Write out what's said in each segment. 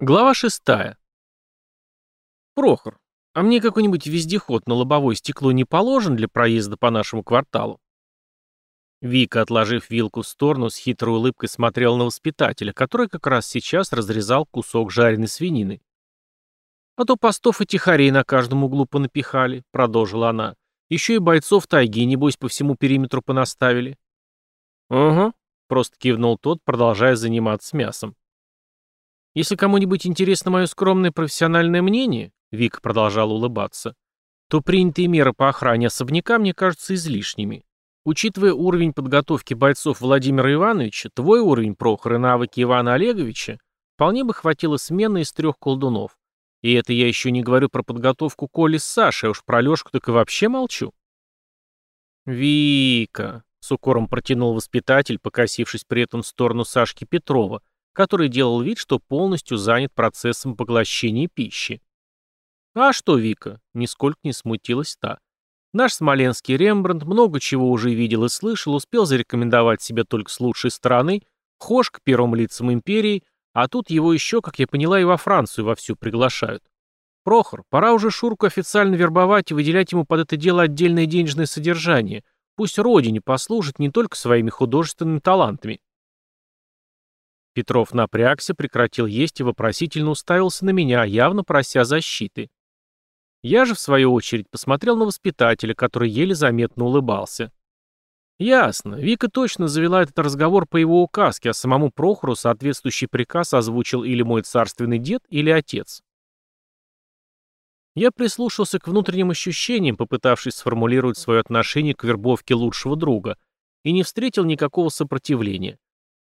Глава шестая. Прохор, а мне какой-нибудь вездеход на лобовое стекло не положен для проезда по нашему кварталу? Вика, отложив вилку в сторону, с хитрой улыбкой смотрел на воспитателя, который как раз сейчас разрезал кусок жареной свинины. «А то постов и тихарей на каждом углу понапихали», — продолжила она. «Еще и бойцов тайги, небось, по всему периметру понаставили». «Угу», — просто кивнул тот, продолжая заниматься мясом. Если кому-нибудь интересно мое скромное профессиональное мнение, Вик продолжал улыбаться, то принятые меры по охране особняка мне кажутся излишними. Учитывая уровень подготовки бойцов Владимира Ивановича, твой уровень, Прохор, и навыки Ивана Олеговича, вполне бы хватило смены из трех колдунов. И это я еще не говорю про подготовку Коли с Сашей, а уж про Лешку так и вообще молчу. «Вика», — с укором протянул воспитатель, покосившись при этом в сторону Сашки Петрова, который делал вид, что полностью занят процессом поглощения пищи. «А что, Вика?» — нисколько не смутилась та. Наш смоленский Рембрандт много чего уже видел и слышал, успел зарекомендовать себя только с лучшей стороны, хож к первым лицам империи, а тут его еще, как я поняла, и во Францию вовсю приглашают. Прохор, пора уже Шурку официально вербовать и выделять ему под это дело отдельное денежное содержание. Пусть родине послужит не только своими художественными талантами. Петров напрягся, прекратил есть и вопросительно уставился на меня, явно прося защиты. Я же, в свою очередь, посмотрел на воспитателя, который еле заметно улыбался. Ясно, Вика точно завела этот разговор по его указке, а самому Прохору соответствующий приказ озвучил или мой царственный дед, или отец. Я прислушался к внутренним ощущениям, попытавшись сформулировать свое отношение к вербовке лучшего друга, и не встретил никакого сопротивления.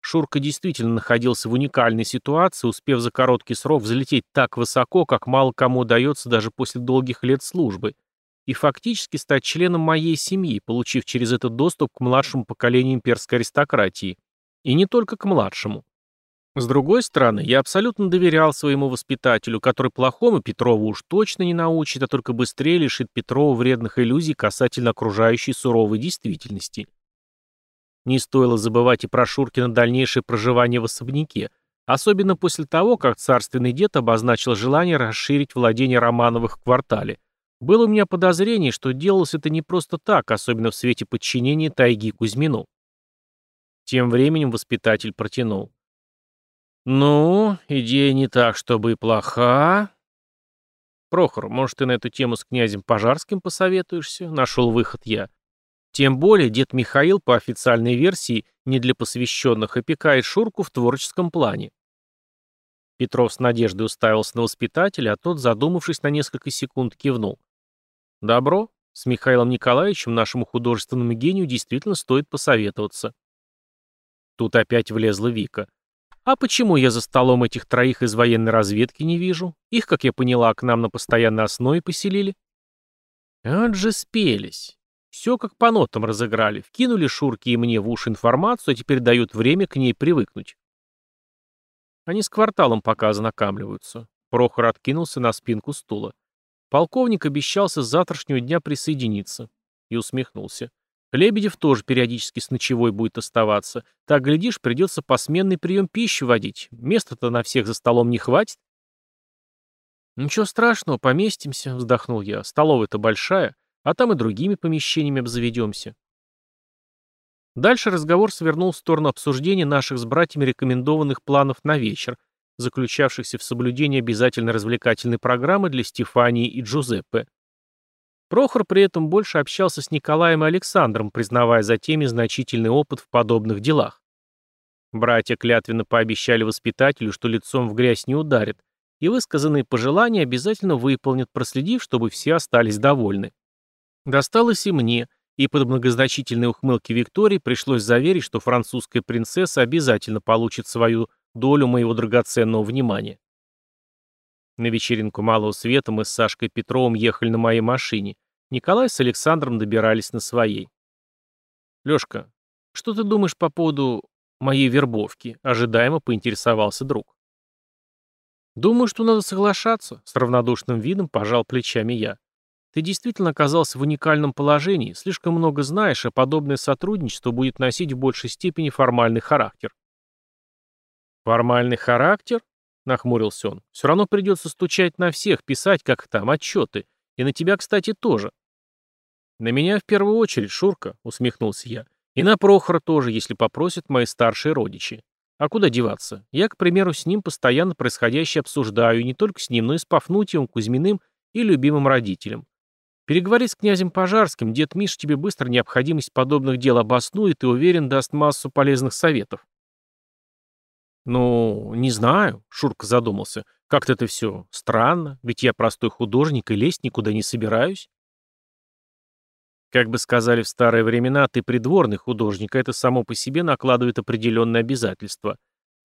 Шурка действительно находился в уникальной ситуации, успев за короткий срок взлететь так высоко, как мало кому удается даже после долгих лет службы, и фактически стать членом моей семьи, получив через это доступ к младшему поколению имперской аристократии. И не только к младшему. С другой стороны, я абсолютно доверял своему воспитателю, который плохому Петрову уж точно не научит, а только быстрее лишит Петрова вредных иллюзий касательно окружающей суровой действительности. Не стоило забывать и про Шуркина дальнейшее проживание в особняке, особенно после того, как царственный дед обозначил желание расширить владение Романовых в квартале. Было у меня подозрение, что делалось это не просто так, особенно в свете подчинения тайги Кузьмину. Тем временем воспитатель протянул. «Ну, идея не так, чтобы и плоха». «Прохор, может, ты на эту тему с князем Пожарским посоветуешься?» — нашел выход я. Тем более дед Михаил, по официальной версии, не для посвященных, опекает Шурку в творческом плане. Петров с надеждой уставился на воспитателя, а тот, задумавшись на несколько секунд, кивнул. «Добро. С Михаилом Николаевичем, нашему художественному гению, действительно стоит посоветоваться». Тут опять влезла Вика. «А почему я за столом этих троих из военной разведки не вижу? Их, как я поняла, к нам на постоянной основе поселили». «Вот же спелись. Все как по нотам разыграли. Вкинули Шурке и мне в уши информацию, а теперь дают время к ней привыкнуть. Они с кварталом пока знакомливаются. Прохор откинулся на спинку стула. Полковник обещался с завтрашнего дня присоединиться. И усмехнулся. Лебедев тоже периодически с ночевой будет оставаться. Так, глядишь, придется посменный прием пищи водить. Места-то на всех за столом не хватит. «Ничего страшного, поместимся», — вздохнул я. «Столовая-то большая. А там и другими помещениями обзаведемся. Дальше разговор свернул в сторону обсуждения наших с братьями рекомендованных планов на вечер, заключавшихся в соблюдении обязательной развлекательной программы для Стефании и Джузеппе. Прохор при этом больше общался с Николаем и Александром, признавая за теми значительный опыт в подобных делах. Братья клятвенно пообещали воспитателю, что лицом в грязь не ударят, и высказанные пожелания обязательно выполнят, проследив, чтобы все остались довольны. Досталось и мне, и под многозначительные ухмылки Виктории пришлось заверить, что французская принцесса обязательно получит свою долю моего драгоценного внимания. На вечеринку Малого Света мы с Сашкой Петровым ехали на моей машине. Николай с Александром добирались на своей. «Лёшка, что ты думаешь по поводу моей вербовки?» — ожидаемо поинтересовался друг. «Думаю, что надо соглашаться», — с равнодушным видом пожал плечами я. Ты действительно оказался в уникальном положении, слишком много знаешь, а подобное сотрудничество будет носить в большей степени формальный характер. Формальный характер? нахмурился он. «Все равно придется стучать на всех, писать, как там, отчеты. И на тебя, кстати, тоже». «На меня в первую очередь, Шурка», — усмехнулся я. «И на Прохора тоже, если попросят мои старшие родичи. А куда деваться? Я, к примеру, с ним постоянно происходящее обсуждаю, и не только с ним, но и с Пафнутием, Кузьминым и любимым родителем. Переговори с князем Пожарским, дед Миш тебе быстро необходимость подобных дел обоснует и, уверен, даст массу полезных советов. «Ну, не знаю», — Шурка задумался. «Как-то это все странно, ведь я простой художник и лезть никуда не собираюсь». Как бы сказали в старые времена, ты придворный художник, а это само по себе накладывает определенные обязательства.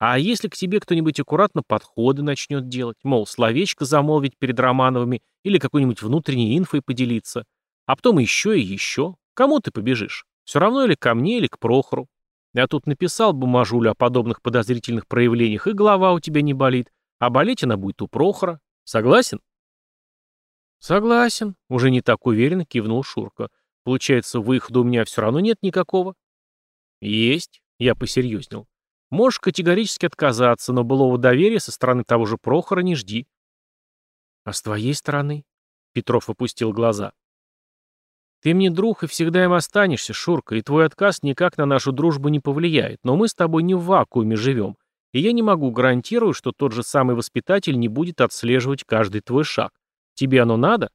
А если к тебе кто-нибудь аккуратно подходы начнет делать, мол, словечко замолвить перед Романовыми или какой-нибудь внутренней инфой поделиться, а потом еще и еще, кому ты побежишь? Все равно или ко мне, или к Прохору. Я тут написал бумажулю о подобных подозрительных проявлениях, и голова у тебя не болит, а болеть она будет у Прохора. Согласен? Согласен, уже не так уверенно кивнул Шурка. Получается, выхода у меня все равно нет никакого? Есть, я посерьезнел. Можешь категорически отказаться, но былого доверия со стороны того же Прохора не жди. А с твоей стороны? Петров опустил глаза. Ты мне друг и всегда им останешься, Шурка, и твой отказ никак на нашу дружбу не повлияет, но мы с тобой не в вакууме живем, и я не могу гарантировать, что тот же самый воспитатель не будет отслеживать каждый твой шаг. Тебе оно надо?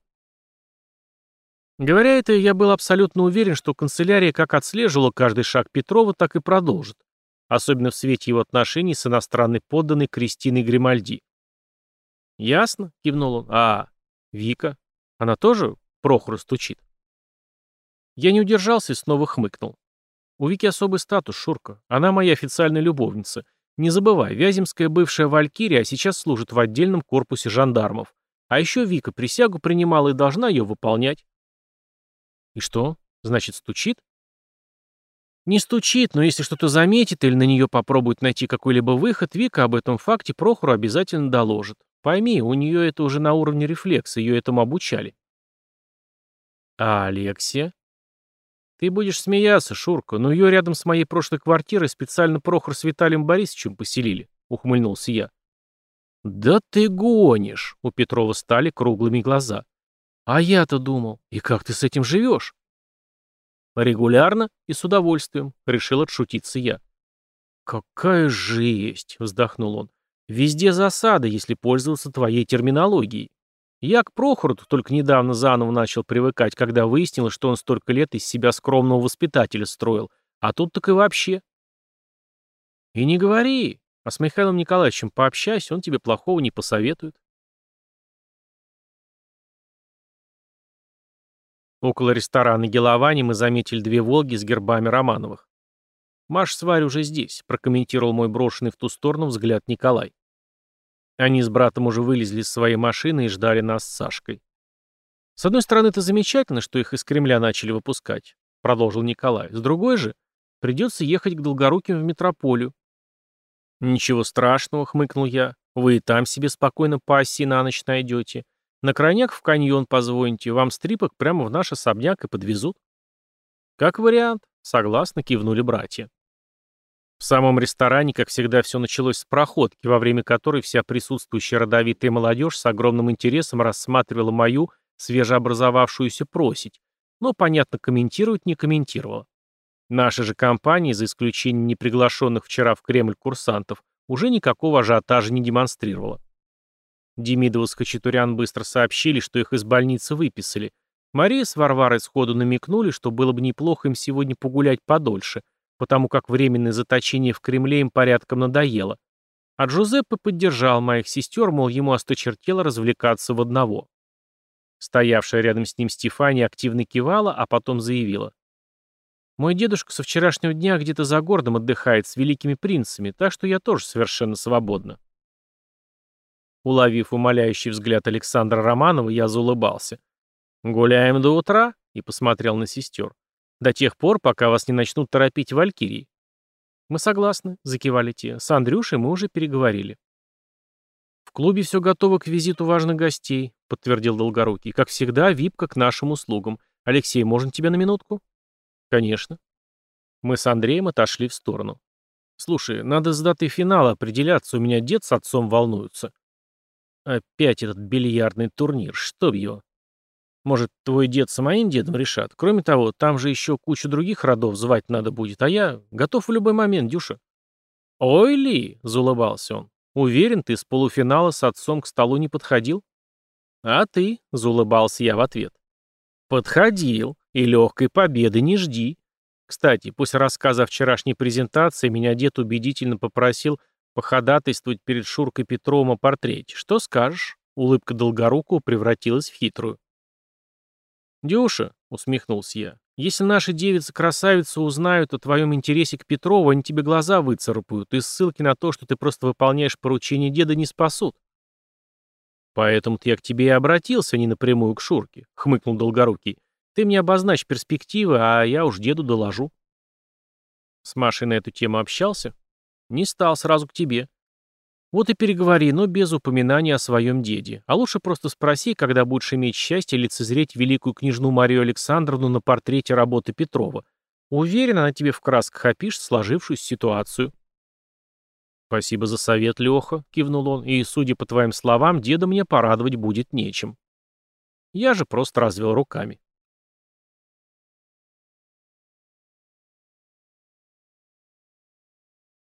Говоря это, я был абсолютно уверен, что канцелярия как отслеживала каждый шаг Петрова, так и продолжит, особенно в свете его отношений с иностранной подданной Кристиной Гримальди. «Ясно?» — кивнул он. «А Вика? Она тоже Прохору стучит?» Я не удержался и снова хмыкнул. У Вики особый статус, Шурка. Она моя официальная любовница. Не забывай, Вяземская бывшая Валькирия, а сейчас служит в отдельном корпусе жандармов. А еще Вика присягу принимала и должна ее выполнять. И что? Значит, стучит? Не стучит, но если что-то заметит или на нее попробует найти какой-либо выход, Вика об этом факте Прохору обязательно доложит. Пойми, у нее это уже на уровне рефлекса, ее этому обучали. А Алексия? Ты будешь смеяться, Шурка, но ее рядом с моей прошлой квартирой специально Прохор с Виталием Борисовичем поселили, ухмыльнулся я. Да ты гонишь, у Петрова стали круглыми глаза. А я-то думал, и как ты с этим живешь? Регулярно и с удовольствием, решил отшутиться я. Какая жесть, вздохнул он. Везде засада, если пользоваться твоей терминологией. Я к Прохору только недавно заново начал привыкать, когда выяснилось, что он столько лет из себя скромного воспитателя строил, а тут так и вообще. И не говори, а с Михаилом Николаевичем пообщайся, он тебе плохого не посоветует. Около ресторана Геловани мы заметили две «Волги» с гербами Романовых. «Маш с Варей уже здесь», — прокомментировал мой брошенный в ту сторону взгляд Николай. Они с братом уже вылезли из своей машины и ждали нас с Сашкой. «С одной стороны, это замечательно, что их из Кремля начали выпускать», — продолжил Николай. «С другой же, придется ехать к Долгоруким в метрополию». «Ничего страшного», — хмыкнул я. «Вы и там себе спокойно по оси на ночь найдете. На крайняк в каньон позвоните, вам стрипок прямо в наш особняк и подвезут. Как вариант, согласно кивнули братья. В самом ресторане, как всегда, все началось с проходки, во время которой вся присутствующая родовитая молодежь с огромным интересом рассматривала мою свежеобразовавшуюся просить, но, понятно, комментировать не комментировала. Наша же компания, за исключением неприглашенных вчера в Кремль курсантов, уже никакого ажиотажа не демонстрировала. Демидова с Хачатурян быстро сообщили, что их из больницы выписали. Мария с Варварой сходу намекнули, что было бы неплохо им сегодня погулять подольше, потому как временное заточение в Кремле им порядком надоело. А Джузеппе поддержал моих сестер, мол, ему осточертело развлекаться в одного. Стоявшая рядом с ним Стефания активно кивала, а потом заявила. «Мой дедушка со вчерашнего дня где-то за городом отдыхает с великими принцами, так что я тоже совершенно свободна». Уловив умоляющий взгляд Александра Романова, я заулыбался. «Гуляем до утра?» и посмотрел на сестер. «До тех пор, пока вас не начнут торопить валькирии». «Мы согласны», — закивали те. «С Андрюшей мы уже переговорили». «В клубе все готово к визиту важных гостей», — подтвердил Долгорукий. «Как всегда, випка к нашим услугам. Алексей, можно тебя на минутку?» «Конечно». Мы с Андреем отошли в сторону. Слушай, надо с датой финала определяться, у меня дед с отцом волнуются. Опять этот бильярдный турнир, чтоб его. Может, твой дед с моим дедом решат? Кроме того, там же еще кучу других родов звать надо будет, а я готов в любой момент, Дюша. Ой ли, заулыбался он. Уверен, ты с полуфинала с отцом к столу не подходил? А ты, заулыбался я в ответ. Подходил, и легкой победы не жди. Кстати, после рассказа о вчерашней презентации меня дед убедительно попросил походатайствовать перед Шуркой Петровым о портрете. Что скажешь? Улыбка Долгорукова превратилась в хитрую. «Дюша», — усмехнулся я, — «если наши девицы-красавицы узнают о твоем интересе к Петрову, они тебе глаза выцарапают, и ссылки на то, что ты просто выполняешь поручение деда, не спасут». «Поэтому-то я к тебе и обратился, не напрямую к Шурке», — хмыкнул Долгорукий. «Ты мне обозначь перспективы, а я уж деду доложу». С Машей на эту тему общался? Не стал, сразу к тебе. Вот и переговори, но без упоминания о своем деде. А лучше просто спроси, когда будешь иметь счастье лицезреть великую княжну Марию Александровну на портрете работы Петрова. Уверен, она тебе в красках опишет сложившуюся ситуацию. «Спасибо за совет, Леха», — кивнул он, — «и, судя по твоим словам, деда мне порадовать будет нечем». Я же просто развел руками.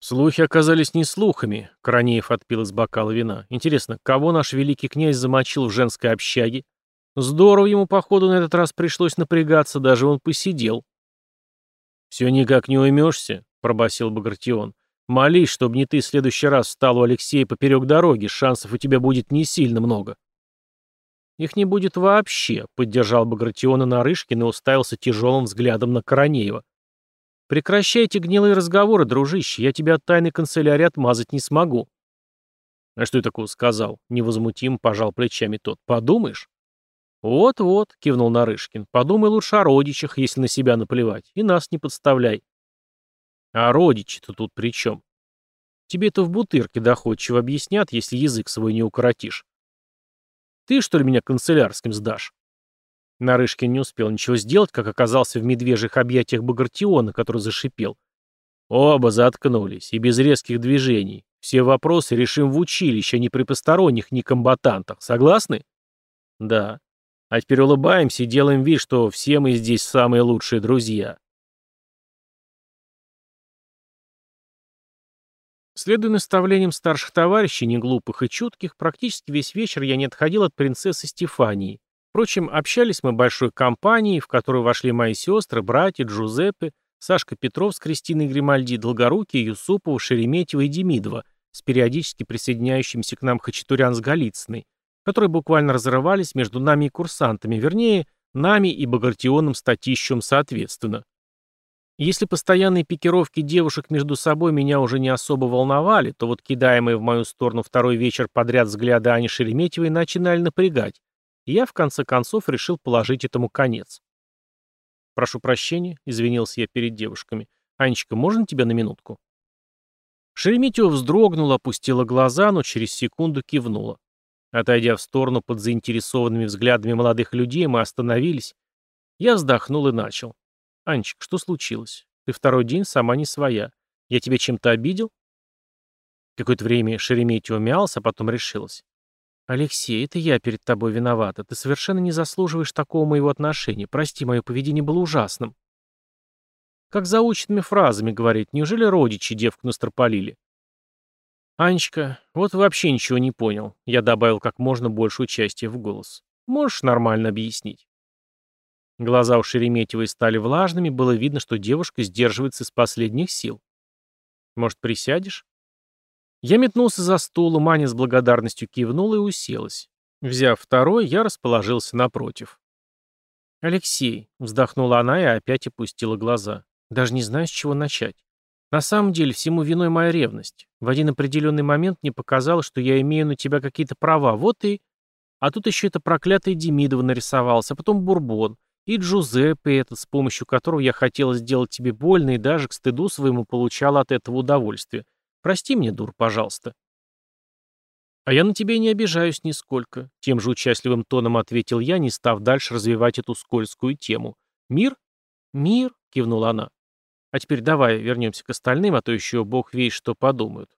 Слухи оказались не слухами. Кранеев отпил из бокала вина. Интересно, кого наш великий князь замочил в женской общаге? Здорово ему, походу, на этот раз пришлось напрягаться, даже он посидел. «Все никак не уймешься», — пробасил Багратион. «Молись, чтобы не ты в следующий раз встал у Алексея поперек дороги, шансов у тебя будет не сильно много». «Их не будет вообще», — поддержал Багратиона Нарышкин и уставился тяжелым взглядом на Коронеева. «Прекращайте гнилые разговоры, дружище, я тебя от тайной канцелярии отмазать не смогу». «А что я такого сказал?» — невозмутимо пожал плечами тот. «Подумаешь?» «Вот-вот», — кивнул Нарышкин, — «подумай лучше о родичах, если на себя наплевать, и нас не подставляй». «А родичи-то тут при чем?» «Тебе это в бутырке доходчиво объяснят, если язык свой не укоротишь». «Ты, что ли, меня канцелярским сдашь?» Нарышкин не успел ничего сделать, как оказался в медвежьих объятиях Багратиона, который зашипел. Оба заткнулись, и без резких движений. Все вопросы решим в училище, а не при посторонних, не комбатантах. Согласны? Да. А теперь улыбаемся и делаем вид, что все мы здесь самые лучшие друзья. Следуя наставлениям старших товарищей, неглупых и чутких, практически весь вечер я не отходил от принцессы Стефании. Впрочем, общались мы большой компанией, в которую вошли мои сестры, братья, Джузеппе, Сашка Петров с Кристиной Гримальди, Долгорукий, Юсупова, Шереметьева и Демидова, с периодически присоединяющимся к нам Хачатурян с Голицыной, которые буквально разрывались между нами и курсантами, вернее, нами и Багратионом с Татищем соответственно. Если постоянные пикировки девушек между собой меня уже не особо волновали, то вот кидаемые в мою сторону второй вечер подряд взгляды Ани Шереметьевой начинали напрягать, и я в конце концов решил положить этому конец. «Прошу прощения», — извинился я перед девушками. «Анечка, можно тебя на минутку?» Шереметьева вздрогнула, опустила глаза, но через секунду кивнула. Отойдя в сторону под заинтересованными взглядами молодых людей, мы остановились. Я вздохнул и начал. «Анечка, что случилось? Ты второй день сама не своя. Я тебя чем-то обидел?» Какое-то время Шереметьева мялся, а потом решилась. «Алексей, это я перед тобой виновата. Ты совершенно не заслуживаешь такого моего отношения. Прости, мое поведение было ужасным». Как заученными фразами говорить, неужели родичи девку настропалили? «Анечка, вот вообще ничего не понял», — я добавил как можно больше участия в голос. «Можешь нормально объяснить?» Глаза у Шереметьевой стали влажными, было видно, что девушка сдерживается из последних сил. «Может, присядешь?» Я метнулся за стулом, Маня с благодарностью кивнула и уселась. Взяв второй, я расположился напротив. «Алексей», — вздохнула она и опять опустила глаза. «Даже не знаю, с чего начать. На самом деле, всему виной моя ревность. В один определенный момент мне показалось, что я имею на тебя какие-то права. Вот и... А тут еще это проклятый Демидова нарисовался, а потом Бурбон. И Джузеппе этот, с помощью которого я хотела сделать тебе больно и даже к стыду своему получала от этого удовольствие. Прости мне, дур, пожалуйста». «А я на тебя не обижаюсь нисколько», — тем же участливым тоном ответил я, не став дальше развивать эту скользкую тему. «Мир?» «Мир», — кивнула она. А теперь давай вернемся к остальным, а то еще бог весть, что подумают.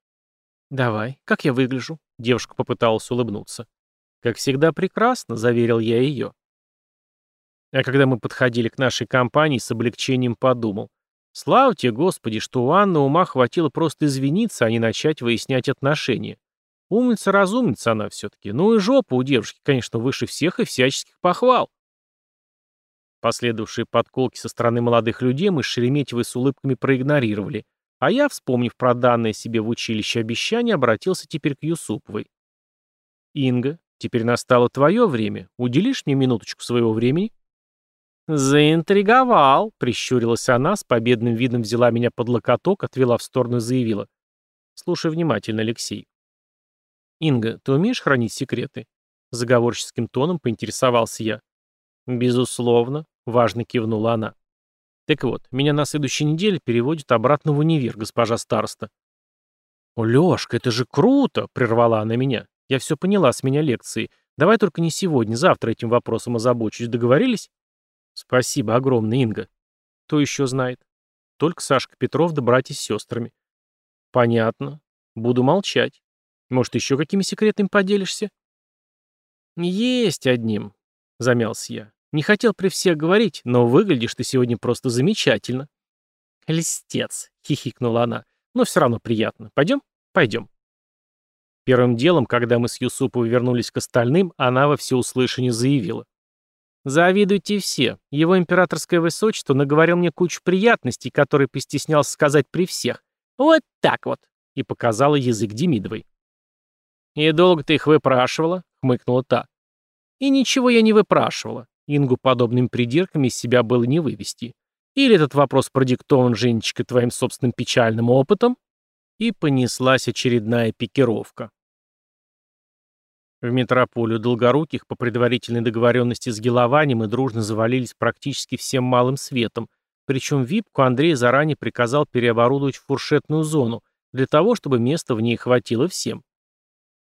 Давай, как я выгляжу? Девушка попыталась улыбнуться. Как всегда прекрасно, заверил я ее. А когда мы подходили к нашей компании, с облегчением подумал. Слава тебе, Господи, что у Анны ума хватило просто извиниться, а не начать выяснять отношения. Умница-разумница она все-таки. Ну и жопа у девушки, конечно, выше всех и всяческих похвал. Последовавшие подколки со стороны молодых людей мы с Шереметьевой с улыбками проигнорировали, а я, вспомнив про данное себе в училище обещание, обратился теперь к Юсуповой. «Инга, теперь настало твое время. Уделишь мне минуточку своего времени?» «Заинтриговал», — прищурилась она, с победным видом взяла меня под локоток, отвела в сторону и заявила. «Слушай внимательно, Алексей. «Инга, ты умеешь хранить секреты?» Заговорческим тоном поинтересовался я. «Безусловно», — важно кивнула она. «Так вот, меня на следующей неделе переводят обратно в универ, госпожа староста». «О, Лёшка, это же круто!» — прервала она меня. «Я все поняла с меня лекции. Давай только не сегодня, завтра этим вопросом озабочусь. Договорились?» «Спасибо огромное, Инга». «Кто еще знает?» «Только Сашка Петров да братья с сестрами». «Понятно. Буду молчать. Может, еще какими секретами поделишься?» «Есть одним», — замялся я. «Не хотел при всех говорить, но выглядишь ты сегодня просто замечательно». «Листец», — хихикнула она. «Но все равно приятно. Пойдем? Пойдем». Первым делом, когда мы с Юсуповой вернулись к остальным, она во всеуслышание заявила. «Завидуйте все. Его императорское высочество наговорил мне кучу приятностей, которые постеснялся сказать при всех. Вот так вот!» и показала язык Демидовой. «И долго ты их выпрашивала?» — хмыкнула та. «И ничего я не выпрашивала. Ингу подобными придирками из себя было не вывести. Или этот вопрос продиктован, Женечка, твоим собственным печальным опытом?» И понеслась очередная пикировка. В метрополию Долгоруких по предварительной договоренности с Гелованием мы дружно завалились практически всем малым светом, причем ВИПку Андрей заранее приказал переоборудовать в фуршетную зону, для того, чтобы места в ней хватило всем.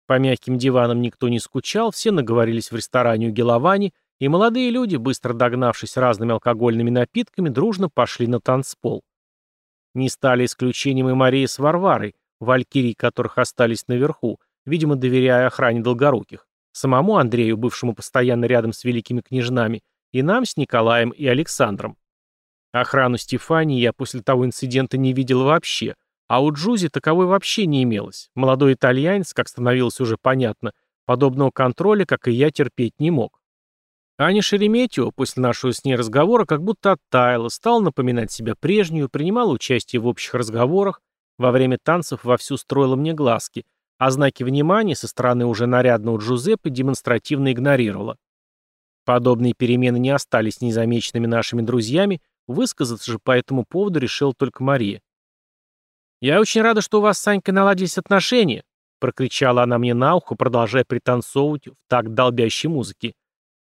По мягким диванам никто не скучал, все наговорились в ресторане у Геловани, и молодые люди, быстро догнавшись разными алкогольными напитками, дружно пошли на танцпол. Не стали исключением и Мария с Варварой, валькирии которых остались наверху, видимо, доверяя охране Долгоруких, самому Андрею, бывшему постоянно рядом с великими княжнами, и нам с Николаем и Александром. Охрану Стефании я после того инцидента не видел вообще, а у Джузи таковой вообще не имелось. Молодой итальянец, как становилось уже понятно, подобного контроля, как и я, терпеть не мог. Аня Шереметьева после нашего с ней разговора как будто оттаяла, стала напоминать себя прежнюю, принимала участие в общих разговорах, во время танцев вовсю строила мне глазки, а знаки внимания со стороны уже нарядного Джузеппе демонстративно игнорировала. Подобные перемены не остались незамеченными нашими друзьями, высказаться же по этому поводу решил только Мария. «Я очень рада, что у вас с Санькой наладились отношения», прокричала она мне на ухо, продолжая пританцовывать в так долбящей музыке.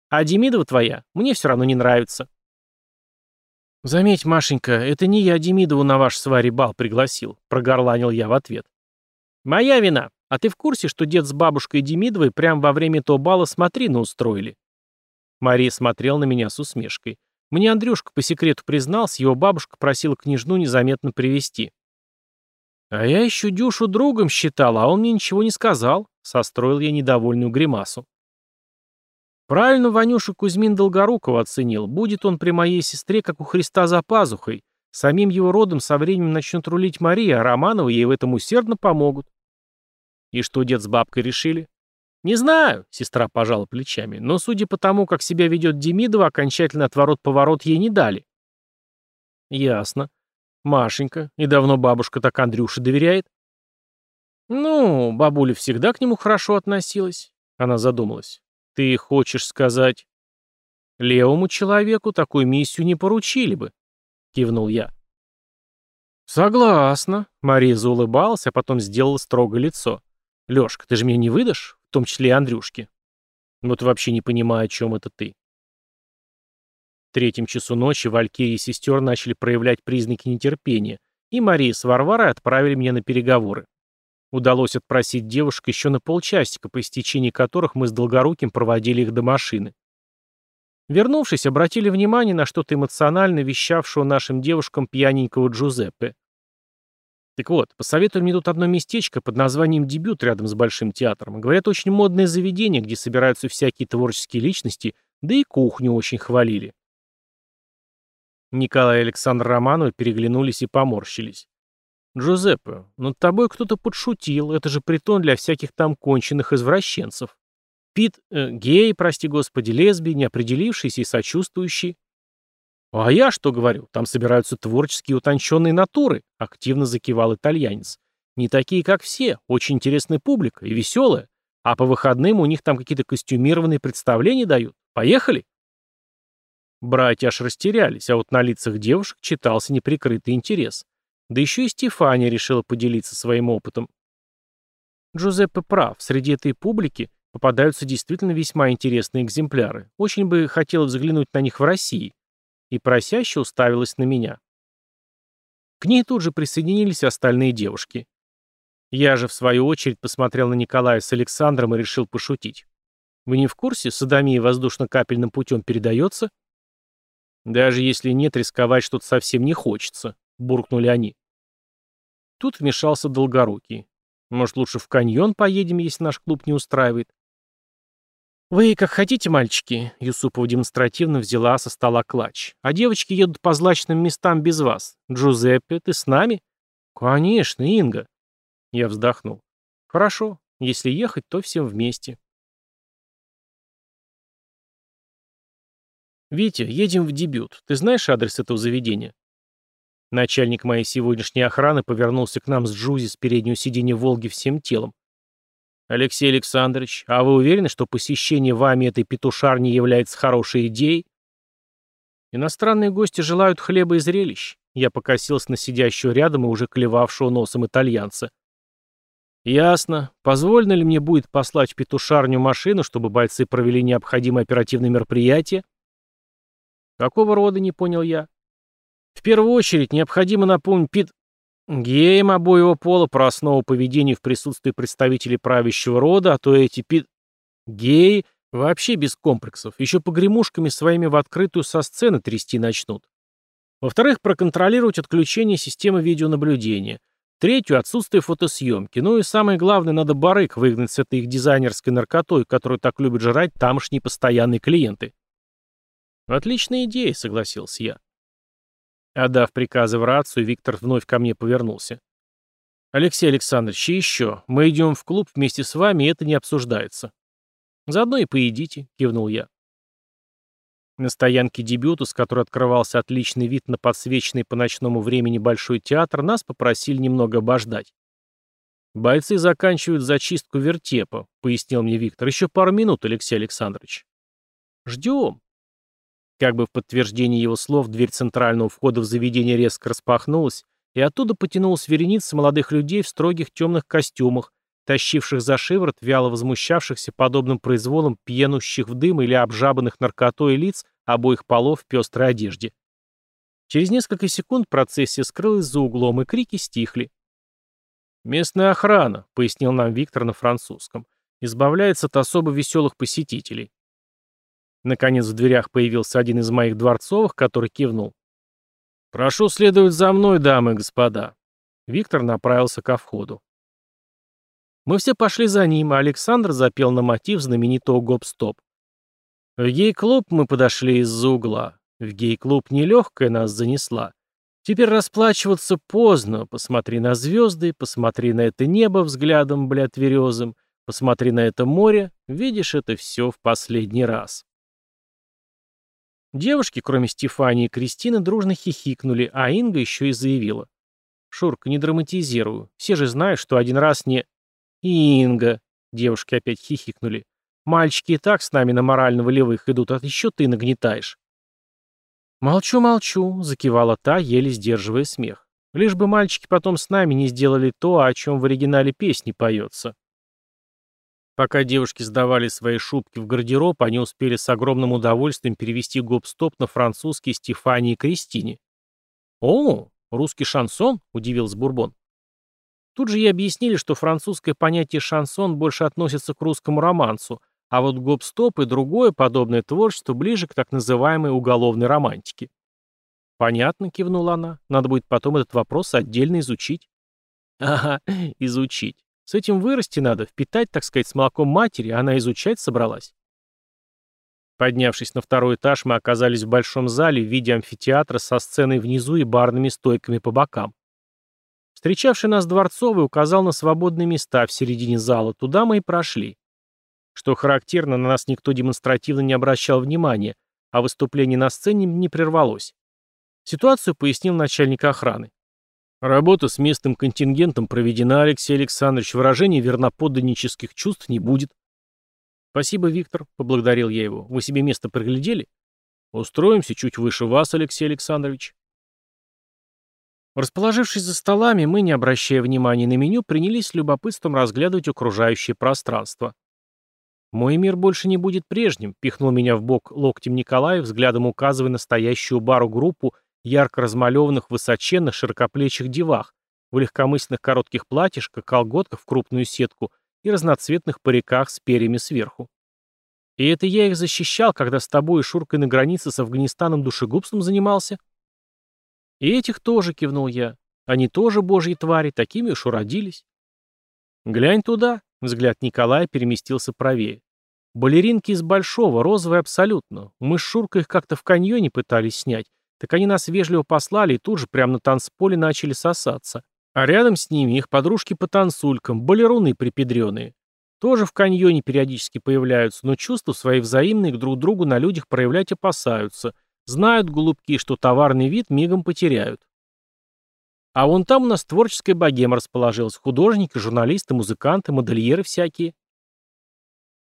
«А Демидова твоя мне все равно не нравится». «Заметь, Машенька, это не я Демидову на ваш сваре бал пригласил», прогорланил я в ответ. «Моя вина. А ты в курсе, что дед с бабушкой Демидовой прямо во время этого бала смотрины устроили?» Мария смотрел на меня с усмешкой. Мне Андрюшка по секрету признался, его бабушка просила княжну незаметно привести. «А я еще Дюшу другом считал, а он мне ничего не сказал», — состроил я недовольную гримасу. Правильно Ванюша Кузьмин Долгорукова оценил. Будет он при моей сестре, как у Христа за пазухой. Самим его родом со временем начнет рулить Мария, а Романова ей в этом усердно помогут. И что дед с бабкой решили? Не знаю, сестра пожала плечами, но судя по тому, как себя ведет Демидова, окончательно отворот-поворот ей не дали. Ясно. Машенька. И давно бабушка так Андрюше доверяет? Ну, бабуля всегда к нему хорошо относилась. Она задумалась. Ты хочешь сказать... Левому человеку такую миссию не поручили бы, кивнул я. Согласна. Мария заулыбалась, а потом сделала строгое лицо. Лёшка, ты же меня не выдашь, в том числе и Андрюшке. Вот вообще не понимаю, о чем это ты. В третьем часу ночи Валькирии и сестер начали проявлять признаки нетерпения, и Мария с Варварой отправили меня на переговоры. Удалось отпросить девушек еще на полчасика, по истечении которых мы с Долгоруким проводили их до машины. Вернувшись, обратили внимание на что-то эмоционально вещавшего нашим девушкам пьяненького Джузеппе. Так вот, посоветовали мне тут одно местечко под названием «Дебют» рядом с Большим театром. Говорят, очень модное заведение, где собираются всякие творческие личности, да и кухню очень хвалили. Николай и Александр Романовы переглянулись и поморщились. «Джузеппе, над тобой кто-то подшутил, это же притон для всяких там конченых извращенцев. Пит, э, гей, прости господи, лесбий, неопределившийся и сочувствующий. «А я что говорю? Там собираются творческие утонченные натуры», — активно закивал итальянец. «Не такие, как все, очень интересная публика и веселая. А по выходным у них там какие-то костюмированные представления дают. Поехали?» Братья аж растерялись, а вот на лицах девушек читался неприкрытый интерес. Да еще и Стефания решила поделиться своим опытом. Джузеппе прав, среди этой публики попадаются действительно весьма интересные экземпляры. Очень бы хотелось взглянуть на них в России. И просяще уставилась на меня. К ней тут же присоединились остальные девушки. Я же, в свою очередь, посмотрел на Николая с Александром и решил пошутить. Вы не в курсе, садомия воздушно-капельным путем передается? Даже если нет, рисковать что-то совсем не хочется, буркнули они. Тут вмешался Долгорукий. Может, лучше в каньон поедем, если наш клуб не устраивает? «Вы как хотите, мальчики», — Юсупова демонстративно взяла со стола клатч. «А девочки едут по злачным местам без вас. Джузеппе, ты с нами?» «Конечно, Инга». Я вздохнул. «Хорошо. Если ехать, то всем вместе». «Витя, едем в дебют. Ты знаешь адрес этого заведения?» Начальник моей сегодняшней охраны повернулся к нам с Джузи с переднего сиденья «Волги» всем телом. «Алексей Александрович, а вы уверены, что посещение вами этой петушарни является хорошей идеей?» «Иностранные гости желают хлеба и зрелищ», — я покосился на сидящего рядом и уже клевавшего носом итальянца. «Ясно. Позволено ли мне будет послать в петушарню машину, чтобы бойцы провели необходимые оперативные мероприятия?» «Какого рода?» — не понял я. «В первую очередь необходимо напомнить Пит...» Геям обоего пола про основу поведения в присутствии представителей правящего рода, а то эти пи... Геи вообще без комплексов, еще погремушками своими в открытую со сцены трясти начнут. Во-вторых, проконтролировать отключение системы видеонаблюдения. Третью — отсутствие фотосъемки. Ну и самое главное, надо барык выгнать с этой их дизайнерской наркотой, которую так любят жрать тамошние постоянные клиенты. Отличная идея, согласился я. Отдав приказы в рацию, Виктор вновь ко мне повернулся. «Алексей Александрович, и еще. Мы идем в клуб вместе с вами, и это не обсуждается». «Заодно и поедите», — кивнул я. На стоянке дебюту, с которой открывался отличный вид на подсвеченный по ночному времени Большой театр, нас попросили немного обождать. «Бойцы заканчивают зачистку вертепа», — пояснил мне Виктор. «Еще пару минут, Алексей Александрович». «Ждем», как бы в подтверждение его слов, дверь центрального входа в заведение резко распахнулась, и оттуда потянулась вереница молодых людей в строгих темных костюмах, тащивших за шиворот, вяло возмущавшихся подобным произволом пьянущих в дым или обжабанных наркотой лиц обоих полов в пестрой одежде. Через несколько секунд процессия скрылась за углом, и крики стихли. «Местная охрана», — пояснил нам Виктор на французском, — «избавляется от особо веселых посетителей. Наконец в дверях появился один из моих дворцовых, который кивнул. «Прошу следовать за мной, дамы и господа». Виктор направился ко входу. Мы все пошли за ним, а Александр запел на мотив знаменитого гоп-стоп. В гей-клуб мы подошли из-за угла. В гей-клуб нелегкая нас занесла. Теперь расплачиваться поздно. Посмотри на звезды, посмотри на это небо взглядом, блядь, тверезым, посмотри на это море, видишь это все в последний раз. Девушки, кроме Стефании и Кристины, дружно хихикнули, а Инга еще и заявила. «Шурка, не драматизирую. Все же знают, что один раз не...» «Инга!» — девушки опять хихикнули. «Мальчики и так с нами на морально-волевых идут, а еще ты нагнетаешь». «Молчу, молчу», — закивала та, еле сдерживая смех. «Лишь бы мальчики потом с нами не сделали то, о чем в оригинале песни поется». Пока девушки сдавали свои шубки в гардероб, они успели с огромным удовольствием перевести гоп-стоп на французский Стефании и Кристине. «О, русский шансон?» — удивился Бурбон. Тут же ей объяснили, что французское понятие «шансон» больше относится к русскому романсу, А вот гоп-стоп и другое подобное творчество ближе к так называемой уголовной романтике. «Понятно», — кивнула она. «Надо будет потом этот вопрос отдельно изучить». «Ага, изучить. С этим вырасти надо, впитать, так сказать, с молоком матери, она изучать собралась». Поднявшись на второй этаж, мы оказались в большом зале в виде амфитеатра со сценой внизу и барными стойками по бокам. Встречавший нас Дворцовый указал на свободные места в середине зала, туда мы и прошли. Что характерно, на нас никто демонстративно не обращал внимания, а выступление на сцене не прервалось. Ситуацию пояснил начальник охраны. Работа с местным контингентом проведена, Алексей Александрович. Выражения верноподданнических чувств не будет. Спасибо, Виктор, поблагодарил я его. Вы себе место приглядели? Устроимся чуть выше вас, Алексей Александрович. Расположившись за столами, мы, не обращая внимания на меню, принялись с любопытством разглядывать окружающее пространство. «Мой мир больше не будет прежним», — пихнул меня в бок локтем Николаев, взглядом указывая на стоящую бару группу ярко размалеванных высоченных широкоплечих девах, в легкомысленных коротких платьишках, колготках в крупную сетку и разноцветных париках с перьями сверху. И это я их защищал, когда с тобой и Шуркой на границе с Афганистаном душегубством занимался? И этих тоже, кивнул я. Они тоже божьи твари, такими уж уродились. Глянь туда, взгляд Николая переместился правее. Балеринки из Большого, розовые абсолютно. Мы с Шуркой их как-то в каньоне пытались снять, так они нас вежливо послали и тут же прямо на танцполе начали сосаться. А рядом с ними их подружки по танцулькам, балеруны припедреные. Тоже в каньоне периодически появляются, но чувства свои взаимные к друг другу на людях проявлять опасаются. Знают голубки, что товарный вид мигом потеряют. А вон там у нас творческая богема расположилась. Художники, журналисты, музыканты, модельеры всякие.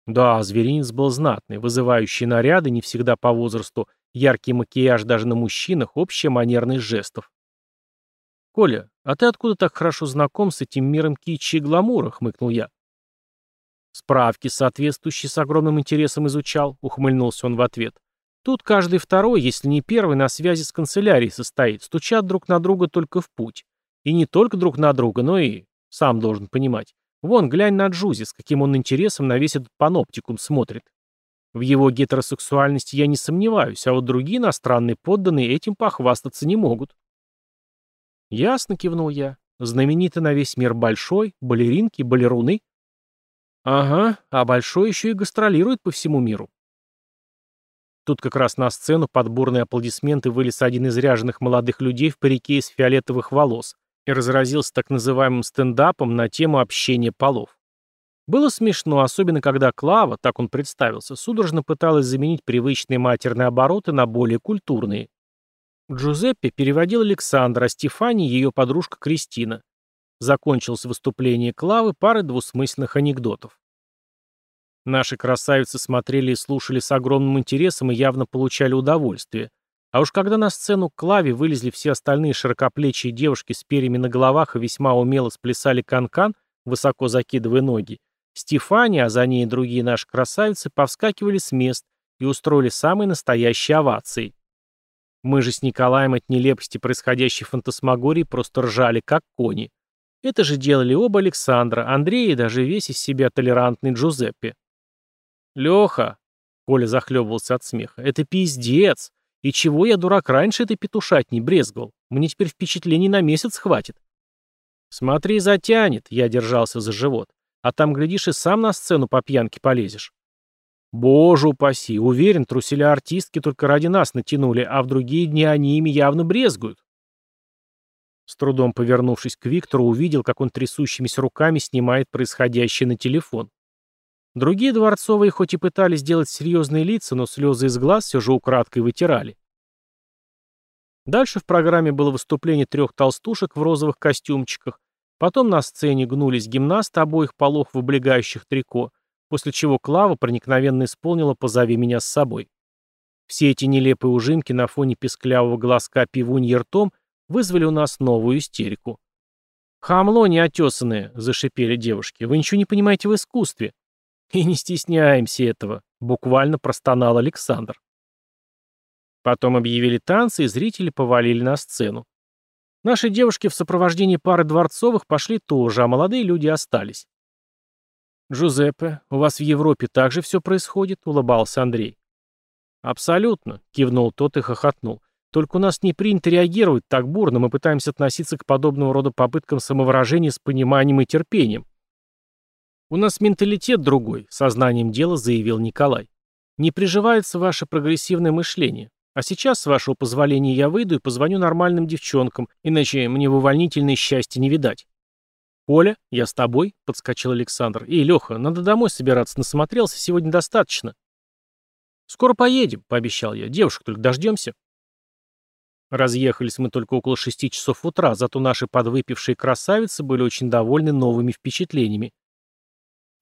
Да, зверинец был знатный, вызывающий наряды, не всегда по возрасту, Яркий макияж даже на мужчинах, общая манерность жестов. «Коля, а ты откуда так хорошо знаком с этим миром китчи и гламура?» — хмыкнул я. «Справки, соответствующие с огромным интересом изучал», — ухмыльнулся он в ответ. «Тут каждый второй, если не первый, на связи с канцелярией состоит, стучат друг на друга только в путь. И не только друг на друга, но и, сам должен понимать. Вон, глянь на Джузи, с каким он интересом на весь этот паноптикум смотрит. В его гетеросексуальности я не сомневаюсь, а вот другие иностранные подданные этим похвастаться не могут. Ясно, кивнул я. Знаменитый на весь мир Большой, балеринки, балеруны. Ага, а Большой еще и гастролирует по всему миру. Тут как раз на сцену под бурные аплодисменты вылез один из ряженых молодых людей в парике из фиолетовых волос и разразился так называемым стендапом на тему общения полов. Было смешно, особенно когда Клава, так он представился, судорожно пыталась заменить привычные матерные обороты на более культурные. Джузеппе переводил Александр, а Стефани ее подружка Кристина. Закончилось выступление Клавы парой двусмысленных анекдотов. Наши красавицы смотрели и слушали с огромным интересом и явно получали удовольствие. А уж когда на сцену к Клаве вылезли все остальные широкоплечие девушки с перьями на головах и весьма умело сплясали канкан, -кан, высоко закидывая ноги, Стефания, а за ней и другие наши красавицы повскакивали с мест и устроили самые настоящие овации. Мы же с Николаем от нелепости происходящей фантасмагории просто ржали, как кони. Это же делали оба Александра, Андрей и даже весь из себя толерантный Джузеппе. «Леха!» — Коля захлебывался от смеха. «Это пиздец! И чего я, дурак, раньше этой петушать не брезговал? Мне теперь впечатлений на месяц хватит». «Смотри, затянет!» — я держался за живот. А там, глядишь, и сам на сцену по пьянке полезешь. Боже упаси, уверен, труселя артистки только ради нас натянули, а в другие дни они ими явно брезгуют. С трудом повернувшись к Виктору, увидел, как он трясущимися руками снимает происходящее на телефон. Другие дворцовые хоть и пытались сделать серьезные лица, но слезы из глаз все же украдкой вытирали. Дальше в программе было выступление трех толстушек в розовых костюмчиках, Потом на сцене гнулись гимнасты обоих полов в облегающих трико, после чего Клава проникновенно исполнила «Позови меня с собой». Все эти нелепые ужимки на фоне песклявого глазка пивунья ртом вызвали у нас новую истерику. «Хамло неотесанное», — зашипели девушки, — «вы ничего не понимаете в искусстве». «И не стесняемся этого», — буквально простонал Александр. Потом объявили танцы, и зрители повалили на сцену. Наши девушки в сопровождении пары дворцовых пошли тоже, а молодые люди остались. «Джузеппе, у вас в Европе также все происходит?» — улыбался Андрей. «Абсолютно», — кивнул тот и хохотнул. «Только у нас не принято реагировать так бурно, мы пытаемся относиться к подобного рода попыткам самовыражения с пониманием и терпением». «У нас менталитет другой», — сознанием дела заявил Николай. «Не приживается ваше прогрессивное мышление. А сейчас, с вашего позволения, я выйду и позвоню нормальным девчонкам, иначе мне в увольнительное счастье не видать». «Коля, я с тобой», — подскочил Александр. «Эй, Леха, надо домой собираться, насмотрелся, сегодня достаточно». «Скоро поедем», — пообещал я. «Девушек только дождемся». Разъехались мы только около шести часов утра, зато наши подвыпившие красавицы были очень довольны новыми впечатлениями.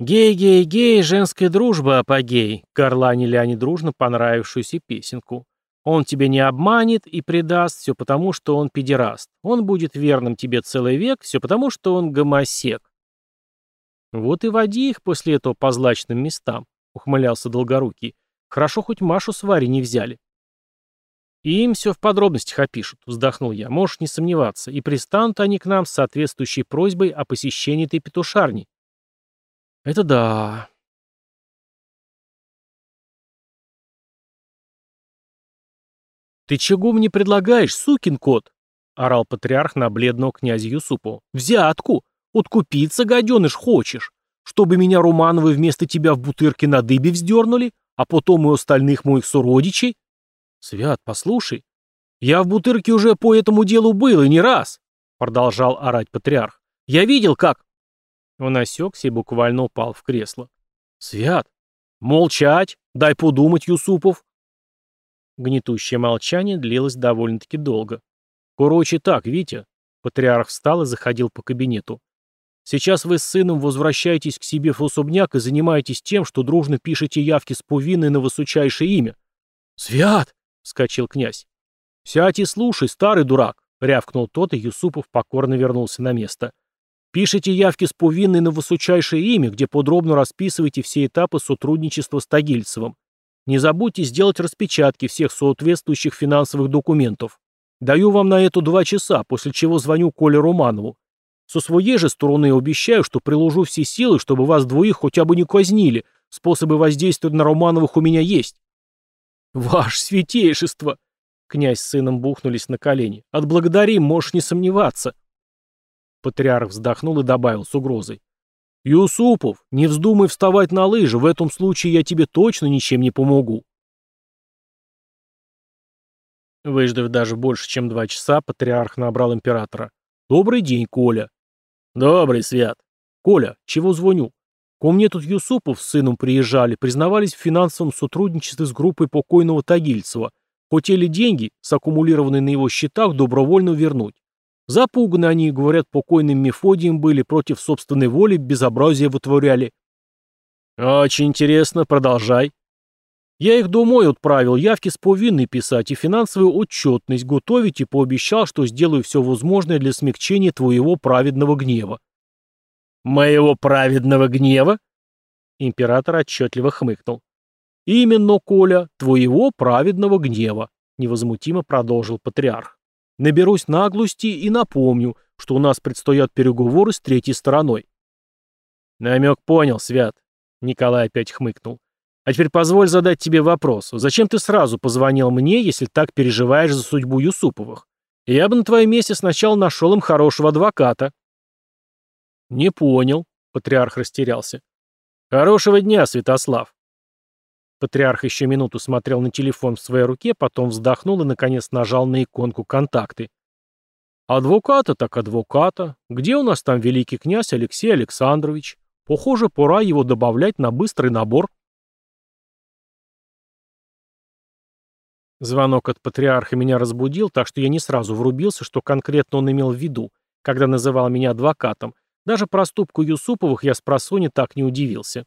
«Гей-гей-гей, женская дружба, апогей», — горланили они дружно понравившуюся песенку. Он тебя не обманет и предаст, все потому, что он педераст. Он будет верным тебе целый век, все потому, что он гомосек. Вот и води их после этого по злачным местам, ухмылялся Долгорукий. Хорошо, хоть Машу с Варей не взяли. И им все в подробностях опишут, вздохнул я, можешь не сомневаться, и пристанут они к нам с соответствующей просьбой о посещении этой петушарни. Это да, «Ты чего мне предлагаешь, сукин кот?» — орал патриарх на бледного князя Юсупу. «Взятку! Откупиться, гаденыш, хочешь? Чтобы меня Румановы вместо тебя в бутырке на дыбе вздернули, а потом и остальных моих суродичей? Свят, послушай, я в бутырке уже по этому делу был, и не раз!» — продолжал орать патриарх. «Я видел, как...» Он осекся и буквально упал в кресло. «Свят! Молчать! Дай подумать, Юсупов!» Гнетущее молчание длилось довольно-таки долго. «Короче так, Витя». Патриарх встал и заходил по кабинету. «Сейчас вы с сыном возвращаетесь к себе в особняк и занимаетесь тем, что дружно пишете явки с повинной на высочайшее имя». «Свят!» — вскочил князь. «Сядь и слушай, старый дурак!» — рявкнул тот, и Юсупов покорно вернулся на место. «Пишите явки с повинной на высочайшее имя, где подробно расписываете все этапы сотрудничества с Тагильцевым. Не забудьте сделать распечатки всех соответствующих финансовых документов. Даю вам на это два часа, после чего звоню Коле Романову. Со своей же стороны обещаю, что приложу все силы, чтобы вас двоих хотя бы не казнили. Способы воздействия на Романовых у меня есть. Ваше святейшество! Князь с сыном бухнулись на колени. Отблагодарим, можешь не сомневаться. Патриарх вздохнул и добавил с угрозой. «Юсупов, не вздумай вставать на лыжи, в этом случае я тебе точно ничем не помогу». Выждав даже больше, чем два часа, патриарх набрал императора. «Добрый день, Коля». «Добрый, Свят». «Коля, чего звоню? Ко мне тут Юсупов с сыном приезжали, признавались в финансовом сотрудничестве с группой покойного Тагильцева. Хотели деньги, саккумулированные на его счетах, добровольно вернуть. Запуганы они, говорят, покойным Мефодием были, против собственной воли безобразие вытворяли. Очень интересно, продолжай. Я их домой отправил, явки с повинной писать и финансовую отчетность готовить и пообещал, что сделаю все возможное для смягчения твоего праведного гнева. Моего праведного гнева? Император отчетливо хмыкнул. Именно, Коля, твоего праведного гнева, невозмутимо продолжил патриарх. Наберусь наглости и напомню, что у нас предстоят переговоры с третьей стороной. Намек понял, Свят. Николай опять хмыкнул. А теперь позволь задать тебе вопрос. Зачем ты сразу позвонил мне, если так переживаешь за судьбу Юсуповых? Я бы на твоем месте сначала нашел им хорошего адвоката. Не понял, патриарх растерялся. Хорошего дня, Святослав. Патриарх еще минуту смотрел на телефон в своей руке, потом вздохнул и, наконец, нажал на иконку «Контакты». «Адвоката так адвоката. Где у нас там великий князь Алексей Александрович? Похоже, пора его добавлять на быстрый набор». Звонок от патриарха меня разбудил, так что я не сразу врубился, что конкретно он имел в виду, когда называл меня адвокатом. Даже проступку Юсуповых я с просони так не удивился.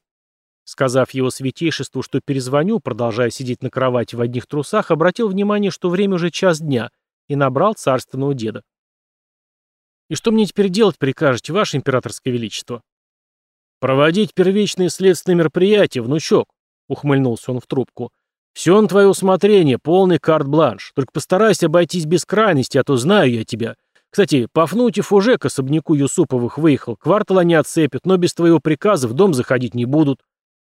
Сказав его святейшеству, что перезвоню, продолжая сидеть на кровати в одних трусах, обратил внимание, что время уже час дня, и набрал царственного деда. «И что мне теперь делать прикажете, ваше императорское величество?» «Проводить первичные следственные мероприятия, внучок», — ухмыльнулся он в трубку. «Все на твое усмотрение, полный карт-бланш. Только постарайся обойтись без крайности, а то знаю я тебя. Кстати, Пафнутьев уже к особняку Юсуповых выехал. Квартал они отцепят, но без твоего приказа в дом заходить не будут.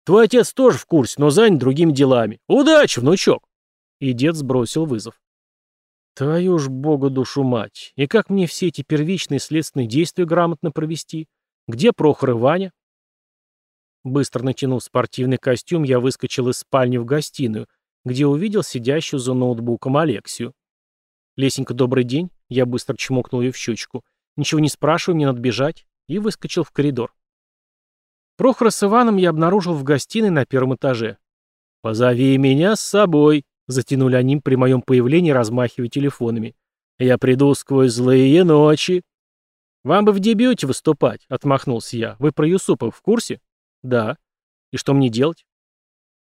Твой отец тоже в курсе, но занят другими делами. Удачи, внучок!» И дед сбросил вызов. Твою ж бога душу мать. И как мне все эти первичные следственные действия грамотно провести? Где Прохор и Ваня? Быстро натянув спортивный костюм, я выскочил из спальни в гостиную, где увидел сидящую за ноутбуком Алексию. «Лесенька, добрый день». Я быстро чмокнул ее в щечку. «Ничего не спрашивай, мне надо бежать». И выскочил в коридор. Прохора с Иваном я обнаружил в гостиной на первом этаже. «Позови меня с собой», — затянули они при моем появлении, размахивая телефонами. «Я приду сквозь злые ночи». «Вам бы в дебюте выступать», — отмахнулся я. «Вы про Юсупов в курсе?» «Да». «И что мне делать?»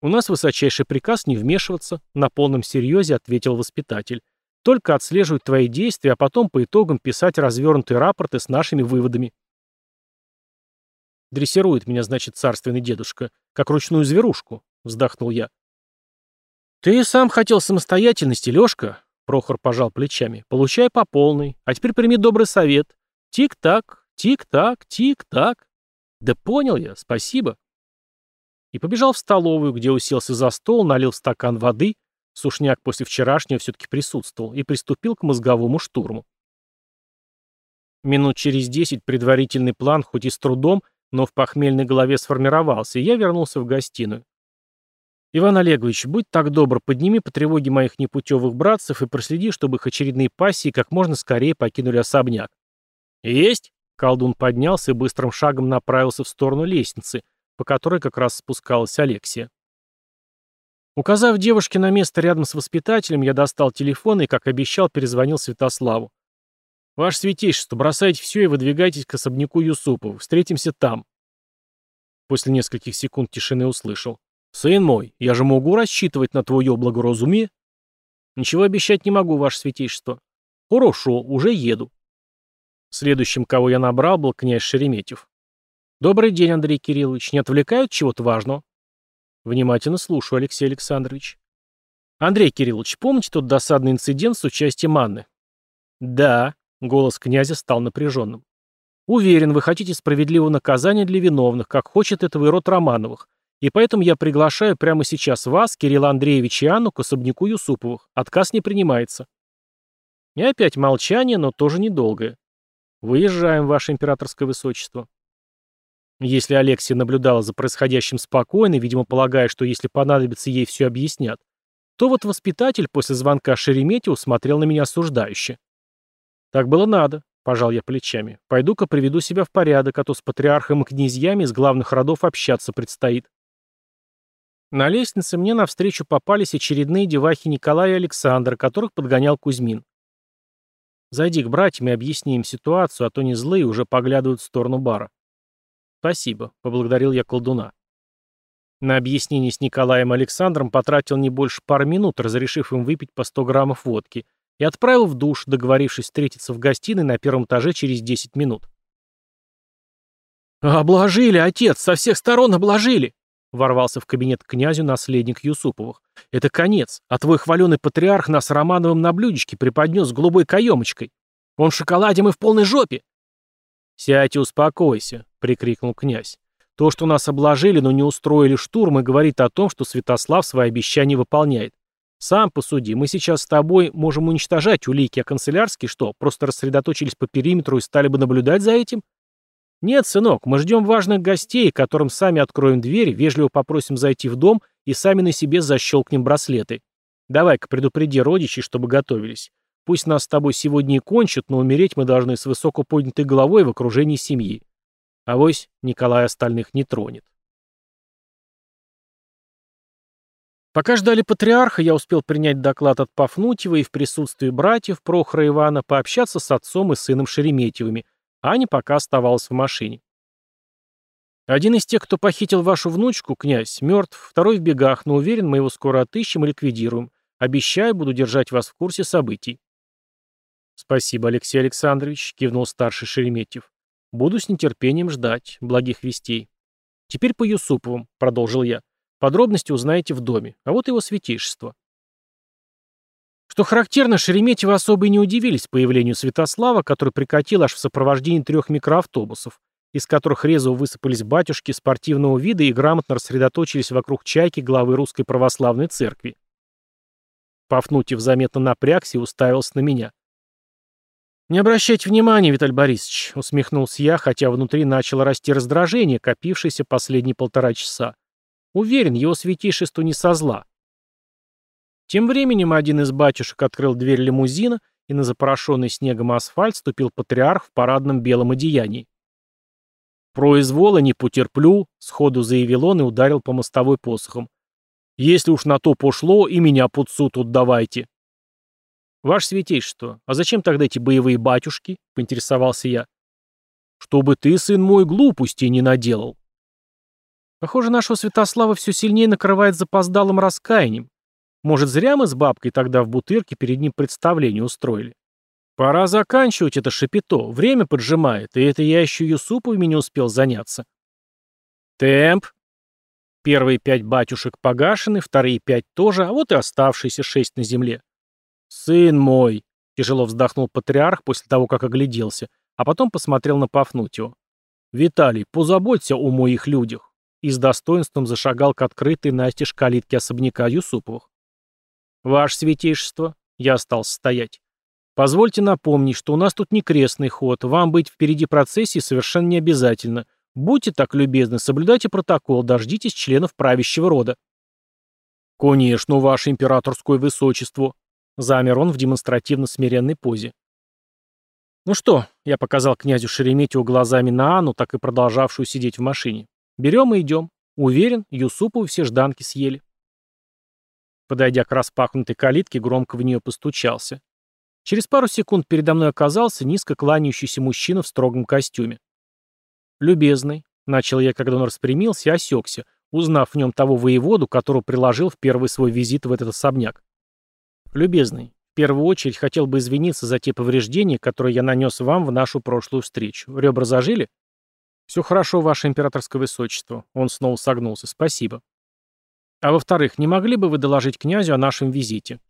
«У нас высочайший приказ не вмешиваться», — на полном серьезе ответил воспитатель. Только отслеживать твои действия, а потом по итогам писать развернутые рапорты с нашими выводами. Дрессирует меня, значит, царственный дедушка, как ручную зверушку, вздохнул я. Ты сам хотел самостоятельности, Лёшка, Прохор пожал плечами. Получай по полной. А теперь прими добрый совет. Тик-так, тик-так, тик-так. Да понял я, спасибо. И побежал в столовую, где уселся за стол, налил стакан воды, Сушняк после вчерашнего все-таки присутствовал и приступил к мозговому штурму. Минут через десять предварительный план, хоть и с трудом, но в похмельной голове сформировался, и я вернулся в гостиную. «Иван Олегович, будь так добр, подними по тревоге моих непутевых братцев и проследи, чтобы их очередные пассии как можно скорее покинули особняк». «Есть!» — колдун поднялся и быстрым шагом направился в сторону лестницы, по которой как раз спускалась Алексия. Указав девушке на место рядом с воспитателем, я достал телефон и, как обещал, перезвонил Святославу. «Ваше святейшество, бросайте все и выдвигайтесь к особняку Юсупов. Встретимся там». После нескольких секунд тишины услышал. «Сын мой, я же могу рассчитывать на твое благоразумие?» «Ничего обещать не могу, ваше святейшество». «Хорошо, уже еду». Следующим, кого я набрал, был князь Шереметьев. «Добрый день, Андрей Кириллович. Не отвлекают чего-то важного?» Внимательно слушаю, Алексей Александрович. Андрей Кириллович, помните тот досадный инцидент с участием Анны? Да, голос князя стал напряженным. Уверен, вы хотите справедливого наказания для виновных, как хочет этого и род Романовых. И поэтому я приглашаю прямо сейчас вас, Кирилла Андреевича и Анну, к особняку Юсуповых. Отказ не принимается. И опять молчание, но тоже недолгое. Выезжаем, ваше императорское высочество. Если Алексия наблюдала за происходящим спокойно, видимо, полагая, что если понадобится, ей все объяснят, то вот воспитатель после звонка Шереметьеву смотрел на меня осуждающе. «Так было надо», — пожал я плечами. «Пойду-ка приведу себя в порядок, а то с патриархом и князьями из главных родов общаться предстоит». На лестнице мне навстречу попались очередные девахи Николая и Александра, которых подгонял Кузьмин. «Зайди к братьям и объясни им ситуацию, а то не злые уже поглядывают в сторону бара». «Спасибо», — поблагодарил я колдуна. На объяснение с Николаем Александром потратил не больше пары минут, разрешив им выпить по 100 граммов водки, и отправил в душ, договорившись встретиться в гостиной на первом этаже через 10 минут. «Обложили, отец, со всех сторон обложили!» Ворвался в кабинет князю наследник Юсуповых. «Это конец, а твой хваленый патриарх нас Романовым на блюдечке преподнес с голубой каемочкой. Он в шоколаде, мы в полной жопе!» «Сядь и успокойся», — прикрикнул князь. «То, что нас обложили, но не устроили штурм, говорит о том, что Святослав свои обещания выполняет. Сам посуди, мы сейчас с тобой можем уничтожать улики, а канцелярские что, просто рассредоточились по периметру и стали бы наблюдать за этим? Нет, сынок, мы ждем важных гостей, которым сами откроем дверь, вежливо попросим зайти в дом и сами на себе защелкнем браслеты. Давай-ка предупреди родичей, чтобы готовились. Пусть нас с тобой сегодня и кончат, но умереть мы должны с высоко поднятой головой в окружении семьи. Авось Николай остальных не тронет. Пока ждали патриарха, я успел принять доклад от Пафнутьева и в присутствии братьев Прохора Ивана пообщаться с отцом и сыном Шереметьевыми. Аня пока оставалась в машине. Один из тех, кто похитил вашу внучку, князь, мертв, второй в бегах, но уверен, мы его скоро отыщем и ликвидируем. Обещаю, буду держать вас в курсе событий. «Спасибо, Алексей Александрович», — кивнул старший Шереметьев. «Буду с нетерпением ждать благих вестей». «Теперь по Юсуповым», — продолжил я. «Подробности узнаете в доме, а вот его святейшество». Что характерно, Шереметьево особо и не удивились появлению Святослава, который прикатил аж в сопровождении трех микроавтобусов, из которых резво высыпались батюшки спортивного вида и грамотно рассредоточились вокруг чайки главы Русской Православной Церкви. Пафнутьев заметно напрягся и уставился на меня. «Не обращайте внимания, Виталий Борисович», — усмехнулся я, хотя внутри начало расти раздражение, копившееся последние полтора часа. Уверен, его святейшество не со зла. Тем временем один из батюшек открыл дверь лимузина, и на запорошенный снегом асфальт ступил патриарх в парадном белом одеянии. «Произвола не потерплю», — сходу заявил он и ударил по мостовой посохом. «Если уж на то пошло, и меня под суд отдавайте». «Ваше святейшество, а зачем тогда эти боевые батюшки?» — поинтересовался я. «Чтобы ты, сын мой, глупости не наделал». Похоже, нашего Святослава все сильнее накрывает запоздалым раскаянием. Может, зря мы с бабкой тогда в бутырке перед ним представление устроили? Пора заканчивать это шапито, время поджимает, и это я еще Юсуповыми не успел заняться. Темп. Первые пять батюшек погашены, вторые пять тоже, а вот и оставшиеся шесть на земле. Сын мой, тяжело вздохнул патриарх после того, как огляделся, а потом посмотрел на Пафнутио. Виталий, позаботься о моих людях. И с достоинством зашагал к открытой настежь калитке особняка Юсуповых. «Ваше святейшество», — я остался стоять. «Позвольте напомнить, что у нас тут не крестный ход, вам быть впереди процессии совершенно не обязательно. Будьте так любезны, соблюдайте протокол, дождитесь членов правящего рода». «Конечно, ваше императорское высочество», — замер он в демонстративно смиренной позе. «Ну что?» — я показал князю Шереметьеву глазами на Анну, так и продолжавшую сидеть в машине. «Берем и идем. Уверен, Юсупову все жданки съели». Подойдя к распахнутой калитке, громко в нее постучался. Через пару секунд передо мной оказался низко кланяющийся мужчина в строгом костюме. «Любезный», — начал я, когда он распрямился и осекся, узнав в нем того воеводу, которого приложил в первый свой визит в этот особняк. «Любезный, в первую очередь хотел бы извиниться за те повреждения, которые я нанес вам в нашу прошлую встречу. Ребра зажили?» «Все хорошо, ваше императорское высочество». Он снова согнулся. «Спасибо». А во-вторых, не могли бы вы доложить князю о нашем визите?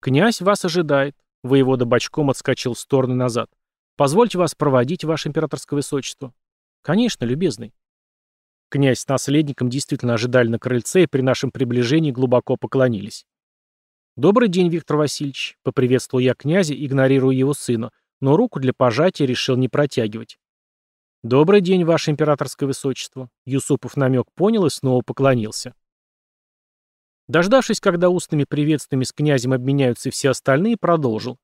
Князь вас ожидает. Воевода бочком отскочил в сторону назад. Позвольте вас проводить, ваше императорское высочество. Конечно, любезный. Князь с наследником действительно ожидали на крыльце и при нашем приближении глубоко поклонились. «Добрый день, Виктор Васильевич», — поприветствовал я князя, игнорируя его сына, но руку для пожатия решил не протягивать. «Добрый день, ваше императорское высочество», — Юсупов намек понял и снова поклонился. Дождавшись, когда устными приветствиями с князем обменяются все остальные, продолжил.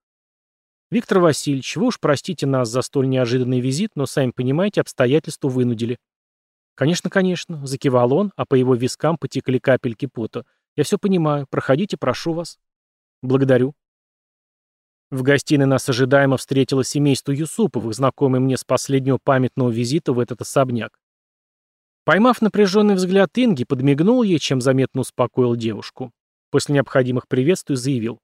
«Виктор Васильевич, вы уж простите нас за столь неожиданный визит, но, сами понимаете, обстоятельства вынудили». «Конечно, конечно», — закивал он, а по его вискам потекли капельки пота. «Я все понимаю. Проходите, прошу вас». «Благодарю». В гостиной нас ожидаемо встретило семейство Юсуповых, знакомое мне с последнего памятного визита в этот особняк. Поймав напряженный взгляд Инги, подмигнул ей, чем заметно успокоил девушку. После необходимых приветствий заявил.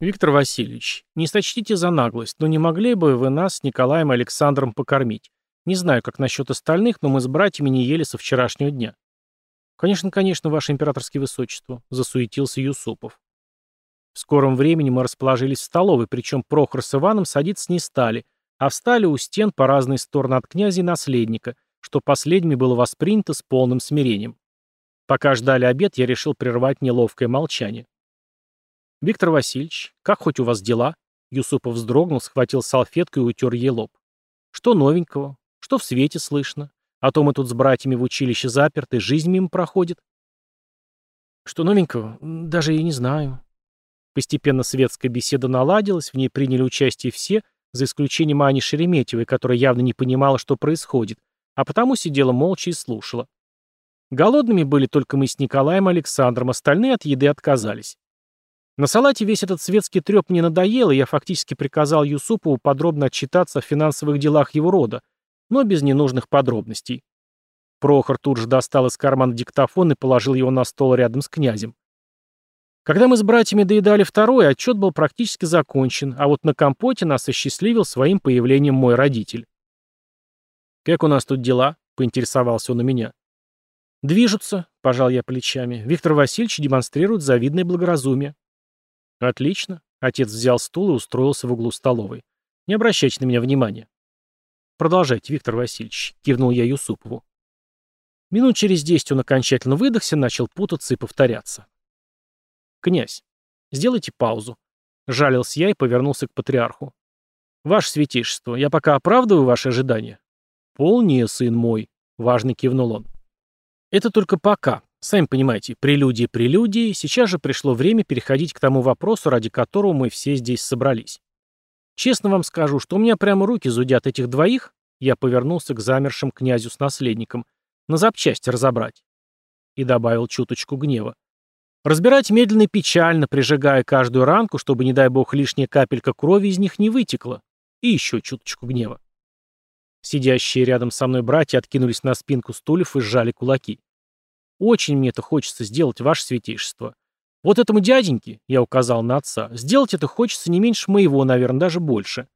«Виктор Васильевич, не сочтите за наглость, но не могли бы вы нас с Николаем и Александром покормить? Не знаю, как насчет остальных, но мы с братьями не ели со вчерашнего дня». «Конечно, конечно, ваше императорское высочество», — засуетился Юсупов. В скором времени мы расположились в столовой, причем Прохор с Иваном садиться не стали, а встали у стен по разные стороны от князя и наследника — что последними было воспринято с полным смирением. Пока ждали обед, я решил прервать неловкое молчание. «Виктор Васильевич, как хоть у вас дела?» Юсупов вздрогнул, схватил салфетку и утер ей лоб. «Что новенького? Что в свете слышно? А то мы тут с братьями в училище заперты, жизнь мимо проходит». «Что новенького? Даже и не знаю». Постепенно светская беседа наладилась, в ней приняли участие все, за исключением Ани Шереметьевой, которая явно не понимала, что происходит, а потому сидела молча и слушала. Голодными были только мы с Николаем Александром, остальные от еды отказались. На салате весь этот светский треп мне надоел, и я фактически приказал Юсупову подробно отчитаться о финансовых делах его рода, но без ненужных подробностей. Прохор тут же достал из кармана диктофон и положил его на стол рядом с князем. Когда мы с братьями доедали второй, отчет был практически закончен, а вот на компоте нас осчастливил своим появлением мой родитель. «Как у нас тут дела?» — поинтересовался он у меня. «Движутся», — пожал я плечами. Виктор Васильевич демонстрирует завидное благоразумие. Отлично. Отец взял стул и устроился в углу столовой. Не обращайте на меня внимания. Продолжайте, Виктор Васильевич, кивнул я Юсупову. Минут через десять он окончательно выдохся, начал путаться и повторяться. «Князь, сделайте паузу». Жалился я и повернулся к патриарху. «Ваше святейшество, я пока оправдываю ваши ожидания?» «Полнее, сын мой», — важно кивнул он. «Это только пока. Сами понимаете, прелюдии прелюдии, сейчас же пришло время переходить к тому вопросу, ради которого мы все здесь собрались. Честно вам скажу, что у меня прямо руки зудят этих двоих, я повернулся к замершим князю с наследником, на запчасти разобрать. И добавил чуточку гнева. Разбирать медленно и печально, прижигая каждую ранку, чтобы, не дай бог, лишняя капелька крови из них не вытекла. И еще чуточку гнева. Сидящие рядом со мной братья откинулись на спинку стульев и сжали кулаки. «Очень мне это хочется сделать, ваше святейшество. Вот этому дяденьке, я указал на отца, сделать это хочется не меньше моего, наверное, даже больше.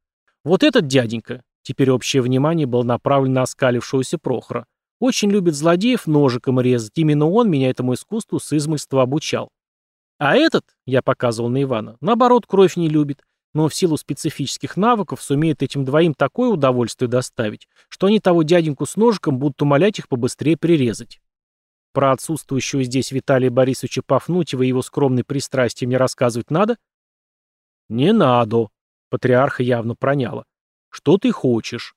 Вот этот дяденька, теперь общее внимание было направлено на оскалившегося Прохора, очень любит злодеев ножиком резать. Именно он меня этому искусству с измольства обучал. А этот, я показывал на Ивана, наоборот, кровь не любит, но в силу специфических навыков сумеет этим двоим такое удовольствие доставить, что они того дяденьку с ножиком будут умолять их побыстрее прирезать. Про отсутствующего здесь Виталия Борисовича Пафнутьева и его скромные пристрастия мне рассказывать надо? Не надо. Патриарха явно проняло. Что ты хочешь?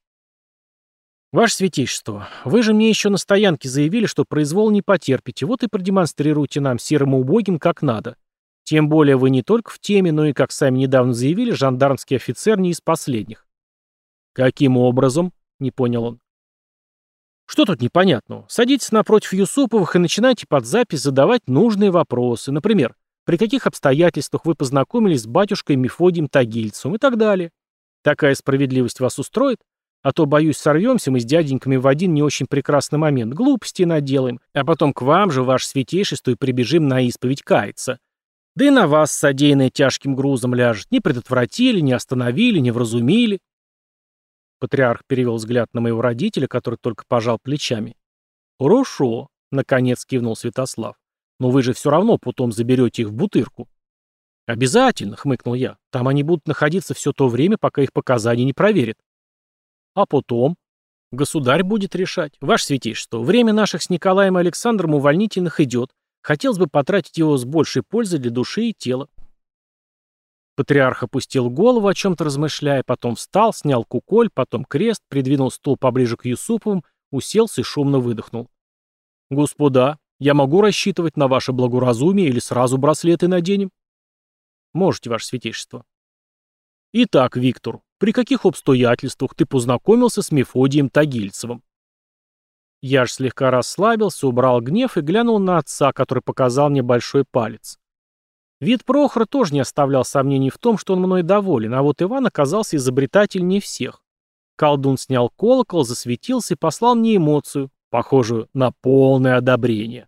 «Ваше святейшество, вы же мне еще на стоянке заявили, что произвол не потерпите, вот и продемонстрируйте нам, серым и убогим, как надо. Тем более вы не только в теме, но и, как сами недавно заявили, жандармский офицер не из последних». «Каким образом?» — не понял он. «Что тут непонятного? Садитесь напротив Юсуповых и начинайте под запись задавать нужные вопросы. Например, при каких обстоятельствах вы познакомились с батюшкой Мефодием Тагильцем и так далее. Такая справедливость вас устроит? А то, боюсь, сорвемся мы с дяденьками в один не очень прекрасный момент, глупости наделаем, а потом к вам же, ваше святейшество, и прибежим на исповедь каяться. Да и на вас содеянное тяжким грузом ляжет. Не предотвратили, не остановили, не вразумили. Патриарх перевел взгляд на моего родителя, который только пожал плечами. «Хорошо», — наконец кивнул Святослав. «Но вы же все равно потом заберете их в бутырку». «Обязательно», — хмыкнул я. «Там они будут находиться все то время, пока их показания не проверят». А потом? Государь будет решать. Ваше святейшество, время наших с Николаем и Александром увольнительных идет. Хотелось бы потратить его с большей пользой для души и тела. Патриарх опустил голову, о чем-то размышляя, потом встал, снял куколь, потом крест, придвинул стул поближе к Юсуповым, уселся и шумно выдохнул. «Господа, я могу рассчитывать на ваше благоразумие или сразу браслеты наденем?» «Можете, ваше святейшество». «Итак, Виктор, при каких обстоятельствах ты познакомился с Мефодием Тагильцевым?» Я ж слегка расслабился, убрал гнев и глянул на отца, который показал мне большой палец. Вид Прохора тоже не оставлял сомнений в том, что он мной доволен, а вот Иван оказался изобретательнее всех. Колдун снял колокол, засветился и послал мне эмоцию, похожую на полное одобрение.